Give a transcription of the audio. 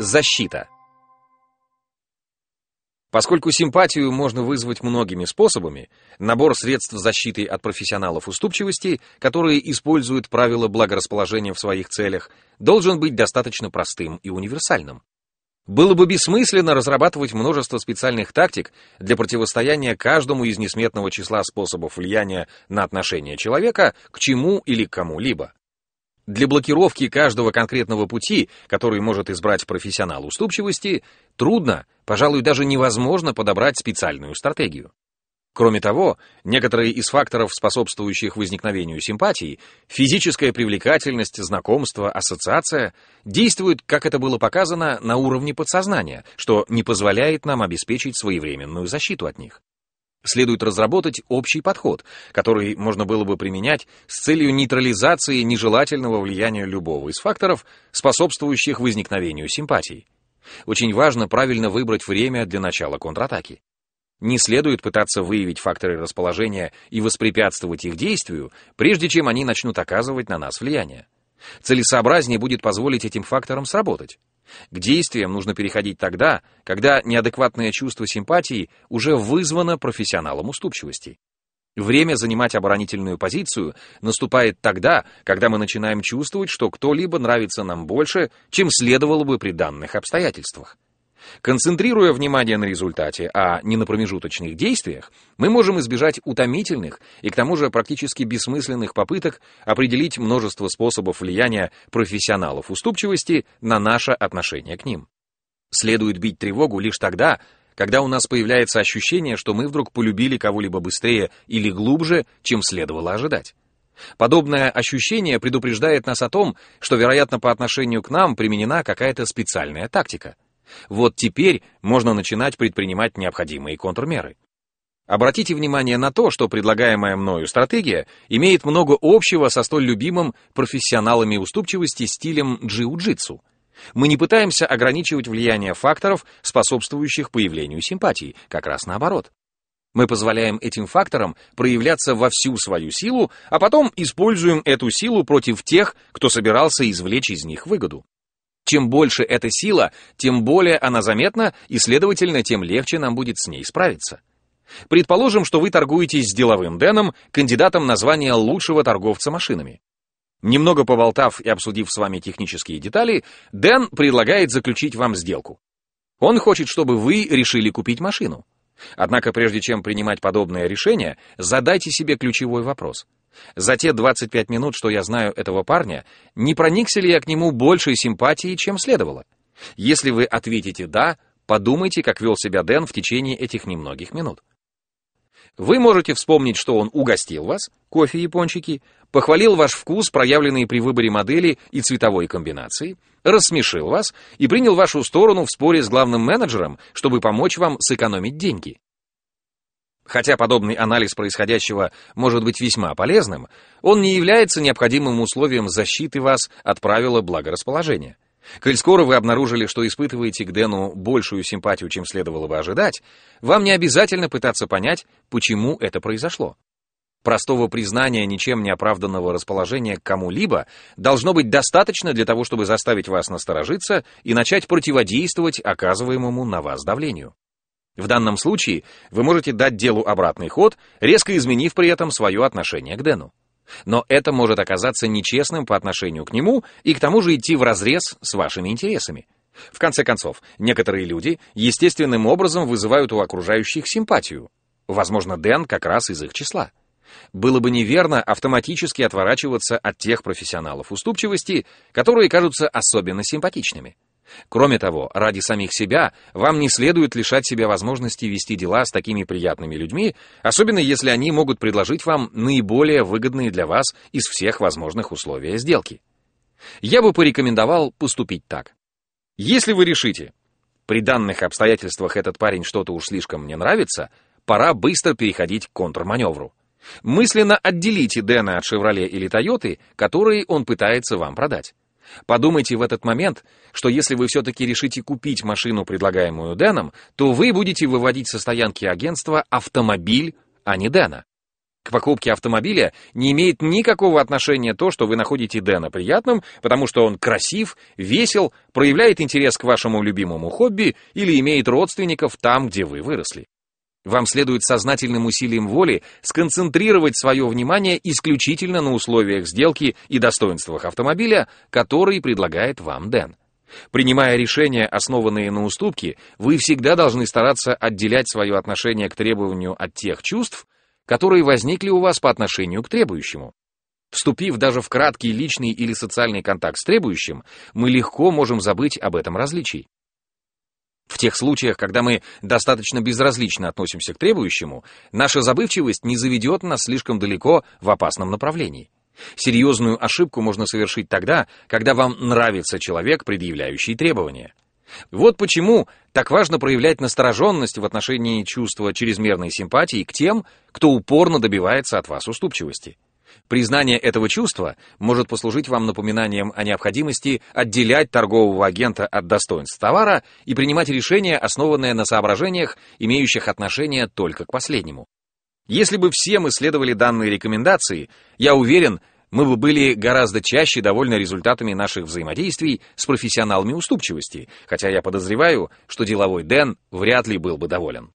Защита. Поскольку симпатию можно вызвать многими способами, набор средств защиты от профессионалов уступчивости, которые используют правила благорасположения в своих целях, должен быть достаточно простым и универсальным. Было бы бессмысленно разрабатывать множество специальных тактик для противостояния каждому из несметного числа способов влияния на отношение человека к чему или кому-либо. Для блокировки каждого конкретного пути, который может избрать профессионал уступчивости, трудно, пожалуй, даже невозможно подобрать специальную стратегию. Кроме того, некоторые из факторов, способствующих возникновению симпатии, физическая привлекательность, знакомство, ассоциация, действуют, как это было показано, на уровне подсознания, что не позволяет нам обеспечить своевременную защиту от них следует разработать общий подход, который можно было бы применять с целью нейтрализации нежелательного влияния любого из факторов, способствующих возникновению симпатий. Очень важно правильно выбрать время для начала контратаки. Не следует пытаться выявить факторы расположения и воспрепятствовать их действию, прежде чем они начнут оказывать на нас влияние. Целесообразнее будет позволить этим факторам сработать. К действиям нужно переходить тогда, когда неадекватное чувство симпатии уже вызвано профессионалом уступчивости. Время занимать оборонительную позицию наступает тогда, когда мы начинаем чувствовать, что кто-либо нравится нам больше, чем следовало бы при данных обстоятельствах. Концентрируя внимание на результате, а не на промежуточных действиях, мы можем избежать утомительных и к тому же практически бессмысленных попыток определить множество способов влияния профессионалов уступчивости на наше отношение к ним. Следует бить тревогу лишь тогда, когда у нас появляется ощущение, что мы вдруг полюбили кого-либо быстрее или глубже, чем следовало ожидать. Подобное ощущение предупреждает нас о том, что, вероятно, по отношению к нам применена какая-то специальная тактика — вот теперь можно начинать предпринимать необходимые контрмеры. Обратите внимание на то, что предлагаемая мною стратегия имеет много общего со столь любимым профессионалами уступчивости стилем джиу-джитсу. Мы не пытаемся ограничивать влияние факторов, способствующих появлению симпатии, как раз наоборот. Мы позволяем этим факторам проявляться во всю свою силу, а потом используем эту силу против тех, кто собирался извлечь из них выгоду. Чем больше эта сила, тем более она заметна, и, следовательно, тем легче нам будет с ней справиться. Предположим, что вы торгуетесь с деловым Дэном, кандидатом на звание лучшего торговца машинами. Немного поболтав и обсудив с вами технические детали, Дэн предлагает заключить вам сделку. Он хочет, чтобы вы решили купить машину. Однако прежде чем принимать подобное решение, задайте себе ключевой вопрос — за те 25 минут, что я знаю этого парня, не проникся ли я к нему большей симпатией, чем следовало? Если вы ответите «да», подумайте, как вел себя Дэн в течение этих немногих минут. Вы можете вспомнить, что он угостил вас, кофе и пончики, похвалил ваш вкус, проявленный при выборе модели и цветовой комбинации, рассмешил вас и принял вашу сторону в споре с главным менеджером, чтобы помочь вам сэкономить деньги. Хотя подобный анализ происходящего может быть весьма полезным, он не является необходимым условием защиты вас от правила благорасположения. Коль скоро вы обнаружили, что испытываете к Дэну большую симпатию, чем следовало бы ожидать, вам не обязательно пытаться понять, почему это произошло. Простого признания ничем не оправданного расположения к кому-либо должно быть достаточно для того, чтобы заставить вас насторожиться и начать противодействовать оказываемому на вас давлению. В данном случае вы можете дать делу обратный ход, резко изменив при этом свое отношение к Дэну. Но это может оказаться нечестным по отношению к нему и к тому же идти вразрез с вашими интересами. В конце концов, некоторые люди естественным образом вызывают у окружающих симпатию. Возможно, Дэн как раз из их числа. Было бы неверно автоматически отворачиваться от тех профессионалов уступчивости, которые кажутся особенно симпатичными. Кроме того, ради самих себя вам не следует лишать себя возможности вести дела с такими приятными людьми, особенно если они могут предложить вам наиболее выгодные для вас из всех возможных условия сделки. Я бы порекомендовал поступить так. Если вы решите, при данных обстоятельствах этот парень что-то уж слишком мне нравится, пора быстро переходить к контрманевру. Мысленно отделите Дэна от «Шевроле» или «Тойоты», которые он пытается вам продать. Подумайте в этот момент, что если вы все-таки решите купить машину, предлагаемую Дэном, то вы будете выводить со стоянки агентства автомобиль, а не Дэна. К покупке автомобиля не имеет никакого отношения то, что вы находите Дэна приятным, потому что он красив, весел, проявляет интерес к вашему любимому хобби или имеет родственников там, где вы выросли. Вам следует сознательным усилием воли сконцентрировать свое внимание исключительно на условиях сделки и достоинствах автомобиля, который предлагает вам Дэн. Принимая решения, основанные на уступке, вы всегда должны стараться отделять свое отношение к требованию от тех чувств, которые возникли у вас по отношению к требующему. Вступив даже в краткий личный или социальный контакт с требующим, мы легко можем забыть об этом различии. В тех случаях, когда мы достаточно безразлично относимся к требующему, наша забывчивость не заведет нас слишком далеко в опасном направлении. Серьезную ошибку можно совершить тогда, когда вам нравится человек, предъявляющий требования. Вот почему так важно проявлять настороженность в отношении чувства чрезмерной симпатии к тем, кто упорно добивается от вас уступчивости. Признание этого чувства может послужить вам напоминанием о необходимости отделять торгового агента от достоинств товара и принимать решения, основанные на соображениях, имеющих отношение только к последнему. Если бы все мы следовали данной рекомендации, я уверен, мы бы были гораздо чаще довольны результатами наших взаимодействий с профессионалами уступчивости, хотя я подозреваю, что деловой Дэн вряд ли был бы доволен.